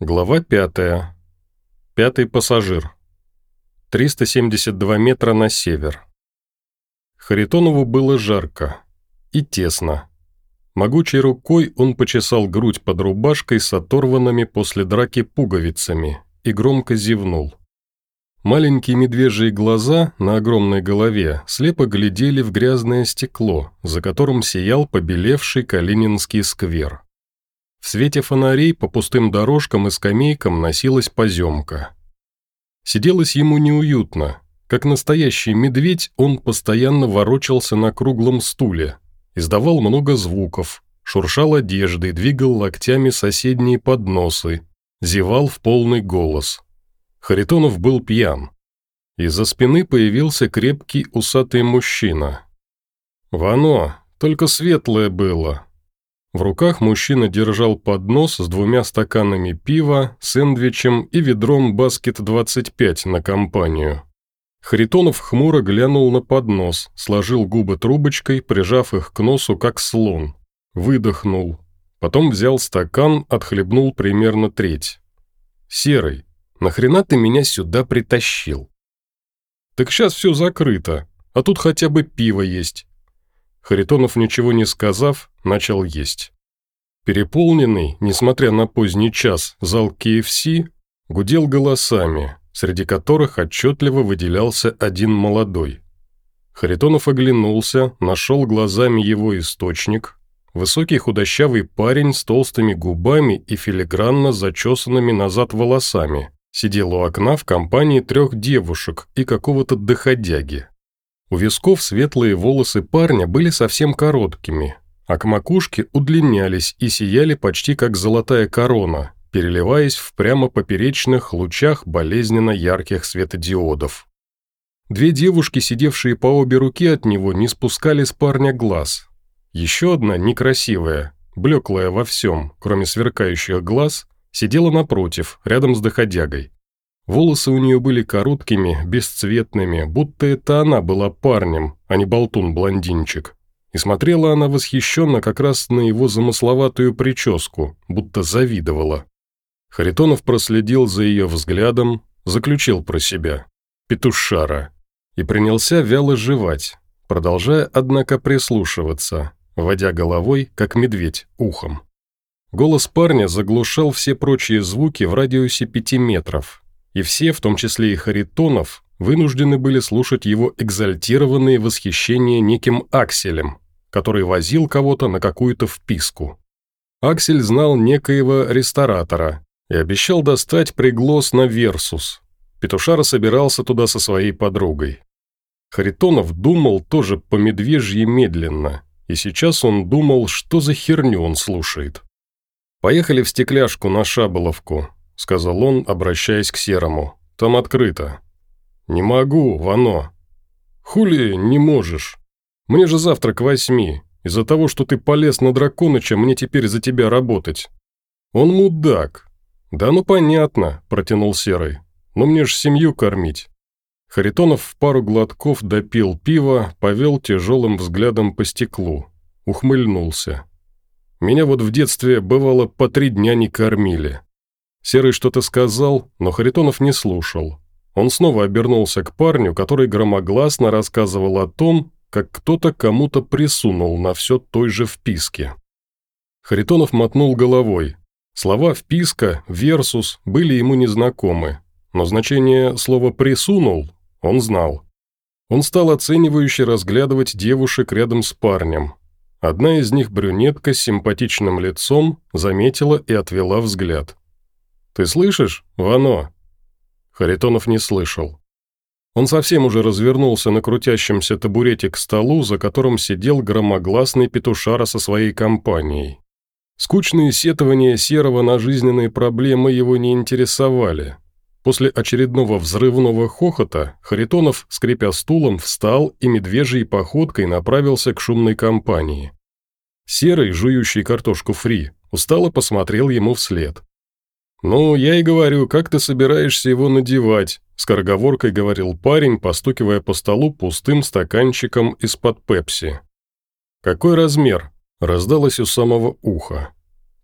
Глава пятая. Пятый пассажир. 372 метра на север. Харитонову было жарко и тесно. Могучей рукой он почесал грудь под рубашкой с оторванными после драки пуговицами и громко зевнул. Маленькие медвежьи глаза на огромной голове слепо глядели в грязное стекло, за которым сиял побелевший Калининский сквер. В свете фонарей по пустым дорожкам и скамейкам носилась поземка. Сиделось ему неуютно. Как настоящий медведь, он постоянно ворочался на круглом стуле, издавал много звуков, шуршал одеждой, двигал локтями соседние подносы, зевал в полный голос. Харитонов был пьян. Из-за спины появился крепкий усатый мужчина. «Вано, только светлое было», в руках мужчина держал поднос с двумя стаканами пива, сэндвичем и ведром «Баскет-25» на компанию. Харитонов хмуро глянул на поднос, сложил губы трубочкой, прижав их к носу, как слон. Выдохнул. Потом взял стакан, отхлебнул примерно треть. «Серый, нахрена ты меня сюда притащил?» «Так сейчас все закрыто, а тут хотя бы пиво есть. Харитонов, ничего не сказав, начал есть. Переполненный, несмотря на поздний час, зал KFC гудел голосами, среди которых отчетливо выделялся один молодой. Харитонов оглянулся, нашел глазами его источник. Высокий худощавый парень с толстыми губами и филигранно зачесанными назад волосами сидел у окна в компании трех девушек и какого-то доходяги. У висков светлые волосы парня были совсем короткими, а к макушке удлинялись и сияли почти как золотая корона, переливаясь в прямо поперечных лучах болезненно ярких светодиодов. Две девушки, сидевшие по обе руки от него, не спускали с парня глаз. Еще одна, некрасивая, блеклая во всем, кроме сверкающих глаз, сидела напротив, рядом с доходягой. Волосы у нее были короткими, бесцветными, будто это она была парнем, а не болтун-блондинчик. И смотрела она восхищенно как раз на его замысловатую прическу, будто завидовала. Харитонов проследил за ее взглядом, заключил про себя. Петушара. И принялся вяло жевать, продолжая, однако, прислушиваться, водя головой, как медведь, ухом. Голос парня заглушал все прочие звуки в радиусе пяти метров, и все, в том числе и Харитонов, вынуждены были слушать его экзальтированные восхищения неким Акселем, который возил кого-то на какую-то вписку. Аксель знал некоего ресторатора и обещал достать приглас на Версус. Петушара собирался туда со своей подругой. Харитонов думал тоже по медвежьи медленно, и сейчас он думал, что за херню он слушает. «Поехали в стекляшку на Шаболовку», – сказал он, обращаясь к Серому. «Там открыто». «Не могу, Вано». «Хули не можешь? Мне же завтра к восьми. Из-за того, что ты полез на Драконыча, мне теперь за тебя работать». «Он мудак». «Да ну понятно», – протянул Серый. «Но мне ж семью кормить». Харитонов в пару глотков допил пиво, повел тяжелым взглядом по стеклу. Ухмыльнулся. «Меня вот в детстве, бывало, по три дня не кормили. Серый что-то сказал, но Харитонов не слушал. Он снова обернулся к парню, который громогласно рассказывал о том, как кто-то кому-то присунул на все той же вписке. Харитонов мотнул головой. Слова «вписка», «версус» были ему незнакомы, но значение слова «присунул» он знал. Он стал оценивающе разглядывать девушек рядом с парнем. Одна из них, брюнетка с симпатичным лицом, заметила и отвела взгляд. «Ты слышишь, Вано?» Харитонов не слышал. Он совсем уже развернулся на крутящемся табурете к столу, за которым сидел громогласный петушара со своей компанией. Скучные сетования Серого на жизненные проблемы его не интересовали. После очередного взрывного хохота Харитонов, скрипя стулом, встал и медвежьей походкой направился к шумной компании. Серый, жующий картошку фри, устало посмотрел ему вслед. «Ну, я и говорю, как ты собираешься его надевать?» – скороговоркой говорил парень, постукивая по столу пустым стаканчиком из-под пепси. «Какой размер?» – раздалось у самого уха.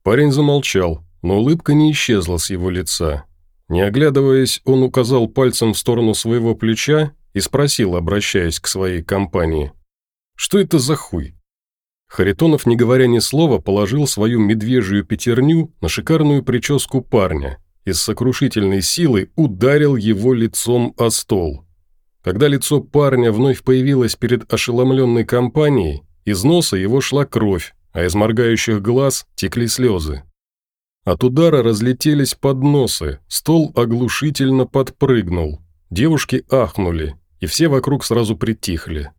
Парень замолчал, но улыбка не исчезла с его лица. Не оглядываясь, он указал пальцем в сторону своего плеча и спросил, обращаясь к своей компании. «Что это за хуй?» Харитонов, не говоря ни слова, положил свою медвежью пятерню на шикарную прическу парня и с сокрушительной силой ударил его лицом о стол. Когда лицо парня вновь появилось перед ошеломленной компанией, из носа его шла кровь, а из моргающих глаз текли слезы. От удара разлетелись подносы, стол оглушительно подпрыгнул. Девушки ахнули, и все вокруг сразу притихли.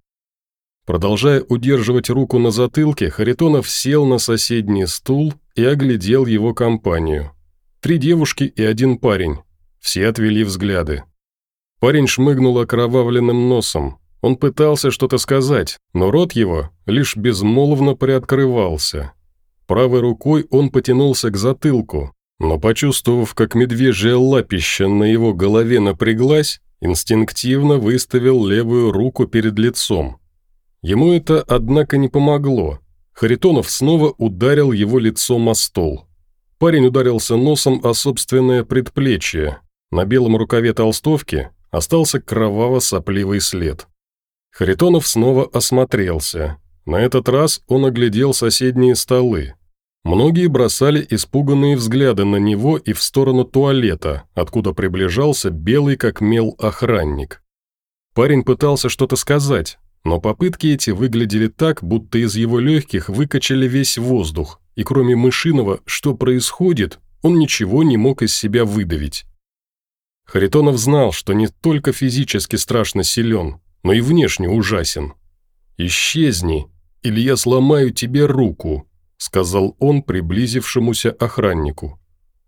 Продолжая удерживать руку на затылке, Харитонов сел на соседний стул и оглядел его компанию. Три девушки и один парень. Все отвели взгляды. Парень шмыгнул окровавленным носом. Он пытался что-то сказать, но рот его лишь безмолвно приоткрывался. Правой рукой он потянулся к затылку, но, почувствовав, как медвежье лапище на его голове напряглась, инстинктивно выставил левую руку перед лицом. Ему это, однако, не помогло. Харитонов снова ударил его лицом о стол. Парень ударился носом о собственное предплечье. На белом рукаве толстовки остался кроваво-сопливый след. Харитонов снова осмотрелся. На этот раз он оглядел соседние столы. Многие бросали испуганные взгляды на него и в сторону туалета, откуда приближался белый как мел охранник. Парень пытался что-то сказать, но попытки эти выглядели так, будто из его легких выкачали весь воздух, и кроме мышиного «что происходит», он ничего не мог из себя выдавить. Харитонов знал, что не только физически страшно силен, но и внешне ужасен. «Исчезни, или я сломаю тебе руку», сказал он приблизившемуся охраннику.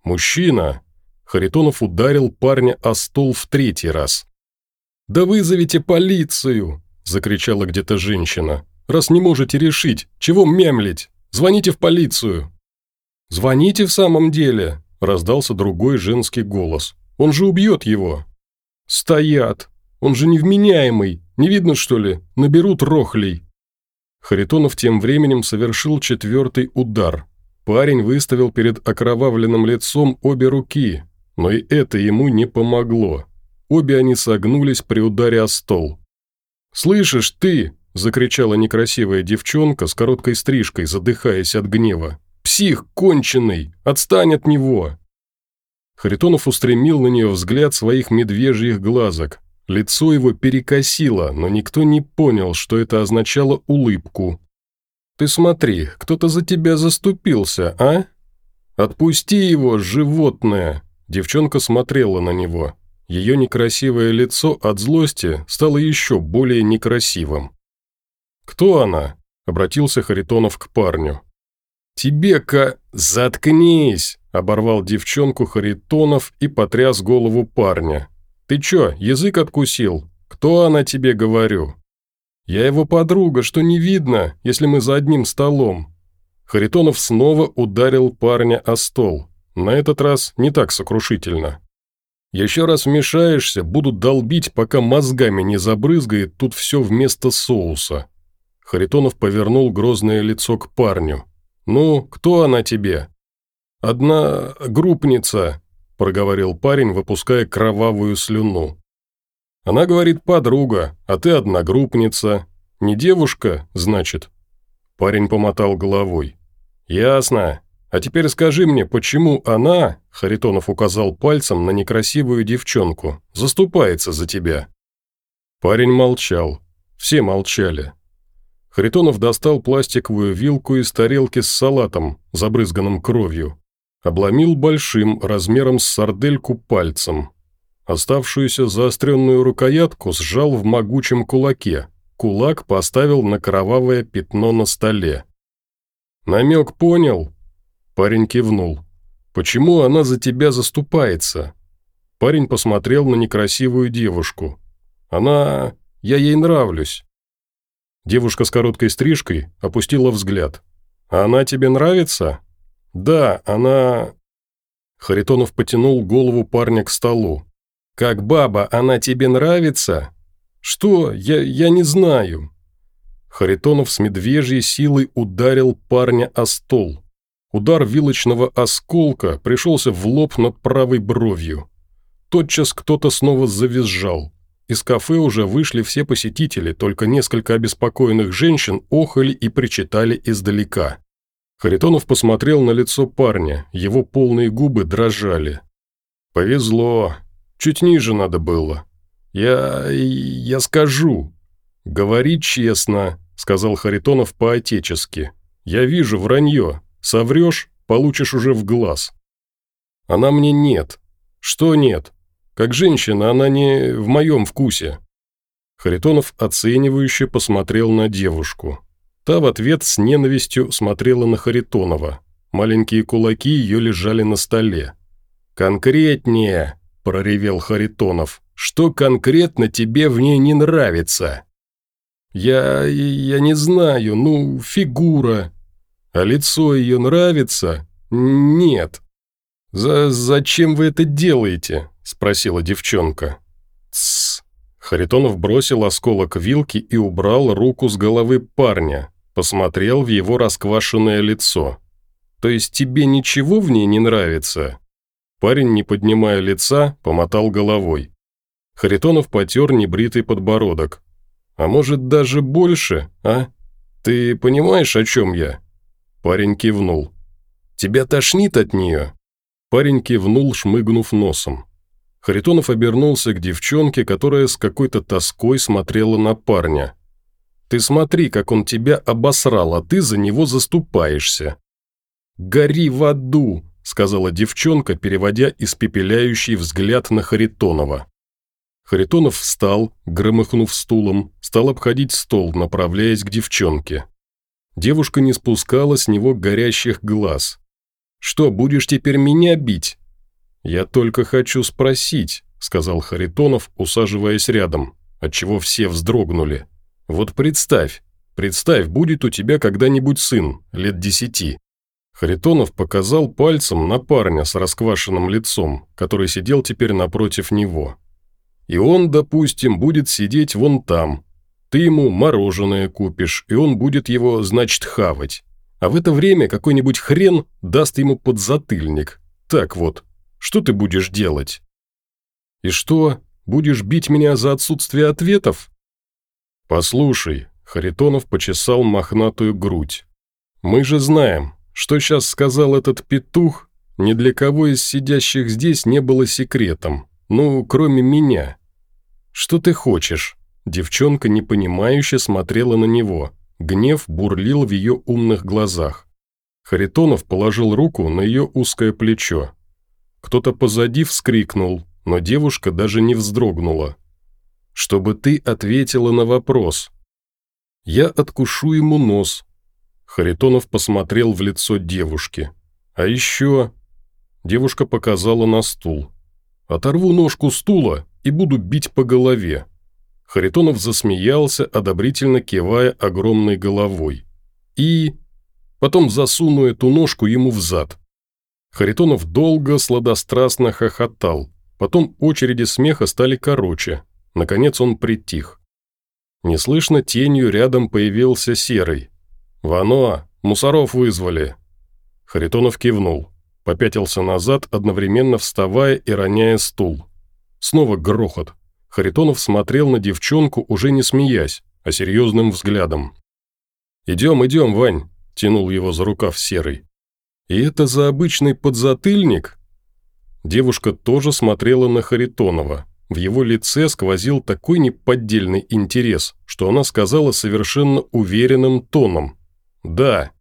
«Мужчина!» Харитонов ударил парня о стол в третий раз. «Да вызовите полицию!» – закричала где-то женщина. «Раз не можете решить, чего мямлить? Звоните в полицию!» «Звоните в самом деле!» – раздался другой женский голос. «Он же убьет его!» «Стоят! Он же невменяемый! Не видно, что ли? Наберут рохлей!» Харитонов тем временем совершил четвертый удар. Парень выставил перед окровавленным лицом обе руки, но и это ему не помогло. Обе они согнулись при ударе о стол. «Слышишь, ты!» – закричала некрасивая девчонка с короткой стрижкой, задыхаясь от гнева. «Псих конченый! Отстань от него!» Харитонов устремил на нее взгляд своих медвежьих глазок, Лицо его перекосило, но никто не понял, что это означало улыбку. «Ты смотри, кто-то за тебя заступился, а? Отпусти его, животное!» Девчонка смотрела на него. Ее некрасивое лицо от злости стало еще более некрасивым. «Кто она?» – обратился Харитонов к парню. «Тебе-ка... Заткнись!» – оборвал девчонку Харитонов и потряс голову парня. «Ты чё, язык откусил? Кто она тебе, говорю?» «Я его подруга, что не видно, если мы за одним столом». Харитонов снова ударил парня о стол. На этот раз не так сокрушительно. «Еще раз вмешаешься, буду долбить, пока мозгами не забрызгает тут все вместо соуса». Харитонов повернул грозное лицо к парню. «Ну, кто она тебе?» «Одна группница, – проговорил парень, выпуская кровавую слюну. «Она говорит подруга, а ты одногруппница. Не девушка, значит?» Парень помотал головой. «Ясно. А теперь скажи мне, почему она, – Харитонов указал пальцем на некрасивую девчонку, – заступается за тебя?» Парень молчал. Все молчали. Харитонов достал пластиковую вилку из тарелки с салатом, забрызганным кровью, обломил большим, размером с сардельку, пальцем. Оставшуюся заостренную рукоятку сжал в могучем кулаке. Кулак поставил на кровавое пятно на столе. «Намек понял?» Парень кивнул. «Почему она за тебя заступается?» Парень посмотрел на некрасивую девушку. «Она... я ей нравлюсь». Девушка с короткой стрижкой опустила взгляд. «А она тебе нравится?» «Да, она...» Харитонов потянул голову парня к столу. «Как баба, она тебе нравится?» «Что? Я, я не знаю». Харитонов с медвежьей силой ударил парня о стол. Удар вилочного осколка пришелся в лоб над правой бровью. Тотчас кто-то снова завизжал. Из кафе уже вышли все посетители, только несколько обеспокоенных женщин охали и причитали издалека. Харитонов посмотрел на лицо парня, его полные губы дрожали. «Повезло. Чуть ниже надо было. Я... я скажу. Говори честно», — сказал Харитонов по-отечески. «Я вижу вранье. Соврешь, получишь уже в глаз. Она мне нет. Что нет? Как женщина она не в моем вкусе. Харитонов оценивающе посмотрел на девушку. Та в ответ с ненавистью смотрела на Харитонова. Маленькие кулаки ее лежали на столе. «Конкретнее!» – проревел Харитонов. «Что конкретно тебе в ней не нравится?» «Я... я не знаю, ну, фигура, а лицо ее нравится? Нет. «За... «Зачем вы это делаете?» – спросила девчонка. «Тссс». Харитонов бросил осколок вилки и убрал руку с головы парня, посмотрел в его расквашенное лицо. «То есть тебе ничего в ней не нравится?» Парень, не поднимая лица, помотал головой. Харитонов потер небритый подбородок. «А может, даже больше, а? Ты понимаешь, о чем я?» Парень кивнул. «Тебя тошнит от нее?» Парень кивнул, шмыгнув носом. Харитонов обернулся к девчонке, которая с какой-то тоской смотрела на парня. «Ты смотри, как он тебя обосрал, а ты за него заступаешься». «Гори в аду!» – сказала девчонка, переводя испепеляющий взгляд на Харитонова. Харитонов встал, громыхнув стулом, стал обходить стол, направляясь к девчонке. Девушка не спускала с него горящих глаз. «Что, будешь теперь меня бить?» «Я только хочу спросить», — сказал Харитонов, усаживаясь рядом, отчего все вздрогнули. «Вот представь, представь, будет у тебя когда-нибудь сын, лет десяти». Харитонов показал пальцем на парня с расквашенным лицом, который сидел теперь напротив него. «И он, допустим, будет сидеть вон там, ты ему мороженое купишь, и он будет его, значит, хавать. А в это время какой-нибудь хрен даст ему подзатыльник. Так вот, что ты будешь делать? И что, будешь бить меня за отсутствие ответов? Послушай, Харитонов почесал мохнатую грудь. Мы же знаем, что сейчас сказал этот петух, ни для кого из сидящих здесь не было секретом. Ну, кроме меня. Что ты хочешь? Девчонка непонимающе смотрела на него. Гнев бурлил в ее умных глазах. Харитонов положил руку на ее узкое плечо. Кто-то позади вскрикнул, но девушка даже не вздрогнула. «Чтобы ты ответила на вопрос». «Я откушу ему нос». Харитонов посмотрел в лицо девушки. «А еще...» Девушка показала на стул. «Оторву ножку стула и буду бить по голове». Харитонов засмеялся, одобрительно кивая огромной головой. И... Потом засуну эту ножку ему в зад. Харитонов долго, сладострастно хохотал. Потом очереди смеха стали короче. Наконец он притих. Неслышно тенью рядом появился Серый. «Вано, мусоров вызвали». Харитонов кивнул. Попятился назад, одновременно вставая и роняя стул. Снова грохот. Харитонов смотрел на девчонку, уже не смеясь, а серьезным взглядом. «Идем, идем, Вань», – тянул его за рукав серый. «И это за обычный подзатыльник?» Девушка тоже смотрела на Харитонова. В его лице сквозил такой неподдельный интерес, что она сказала совершенно уверенным тоном. «Да».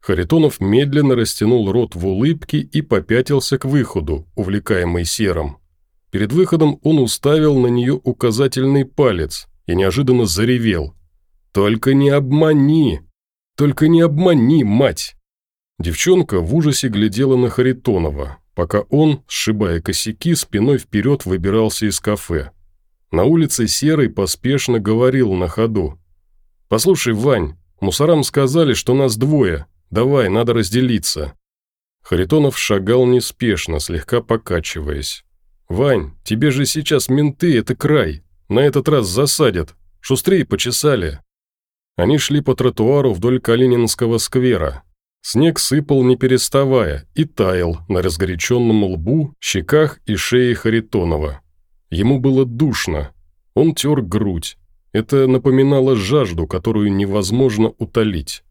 Харитонов медленно растянул рот в улыбке и попятился к выходу, увлекаемый серым. Перед выходом он уставил на нее указательный палец и неожиданно заревел. «Только не обмани! Только не обмани, мать!» Девчонка в ужасе глядела на Харитонова, пока он, сшибая косяки, спиной вперед выбирался из кафе. На улице Серый поспешно говорил на ходу. «Послушай, Вань, мусорам сказали, что нас двое. Давай, надо разделиться». Харитонов шагал неспешно, слегка покачиваясь. «Вань, тебе же сейчас менты, это край. На этот раз засадят. Шустрее почесали». Они шли по тротуару вдоль Калининского сквера. Снег сыпал не переставая и таял на разгоряченном лбу, щеках и шее Харитонова. Ему было душно. Он тер грудь. Это напоминало жажду, которую невозможно утолить.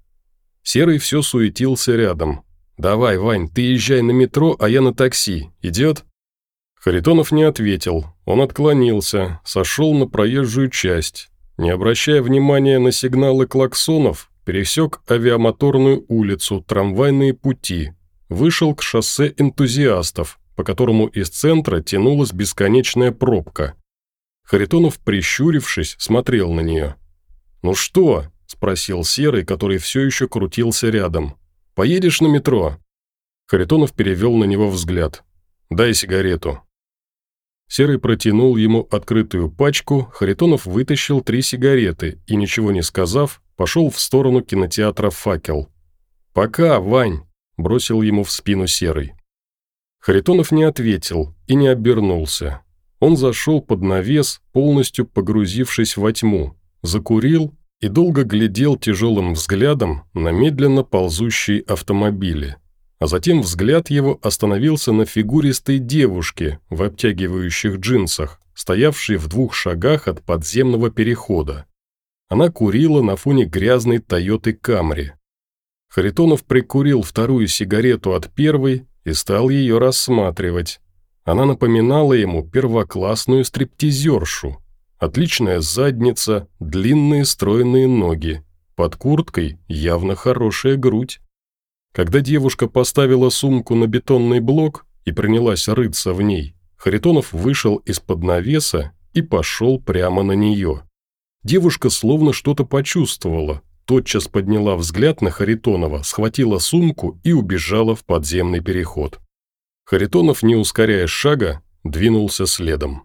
Серый все суетился рядом. «Давай, Вань, ты езжай на метро, а я на такси. Идет?» Харитонов не ответил. Он отклонился, сошел на проезжую часть. Не обращая внимания на сигналы клаксонов, пересек авиамоторную улицу, трамвайные пути, вышел к шоссе энтузиастов, по которому из центра тянулась бесконечная пробка. Харитонов, прищурившись, смотрел на нее. «Ну что?» – спросил Серый, который все еще крутился рядом. «Поедешь на метро?» Харитонов перевел на него взгляд. «Дай сигарету». Серый протянул ему открытую пачку, Харитонов вытащил три сигареты и, ничего не сказав, пошел в сторону кинотеатра «Факел». «Пока, Вань!» – бросил ему в спину Серый. Харитонов не ответил и не обернулся. Он зашел под навес, полностью погрузившись во тьму, закурил и долго глядел тяжелым взглядом на медленно ползущие автомобили а затем взгляд его остановился на фигуристой девушке в обтягивающих джинсах, стоявшей в двух шагах от подземного перехода. Она курила на фоне грязной Тойоты Камри. Харитонов прикурил вторую сигарету от первой и стал ее рассматривать. Она напоминала ему первоклассную стриптизершу. Отличная задница, длинные стройные ноги. Под курткой явно хорошая грудь. Когда девушка поставила сумку на бетонный блок и принялась рыться в ней, Харитонов вышел из-под навеса и пошел прямо на нее. Девушка словно что-то почувствовала, тотчас подняла взгляд на Харитонова, схватила сумку и убежала в подземный переход. Харитонов, не ускоряя шага, двинулся следом.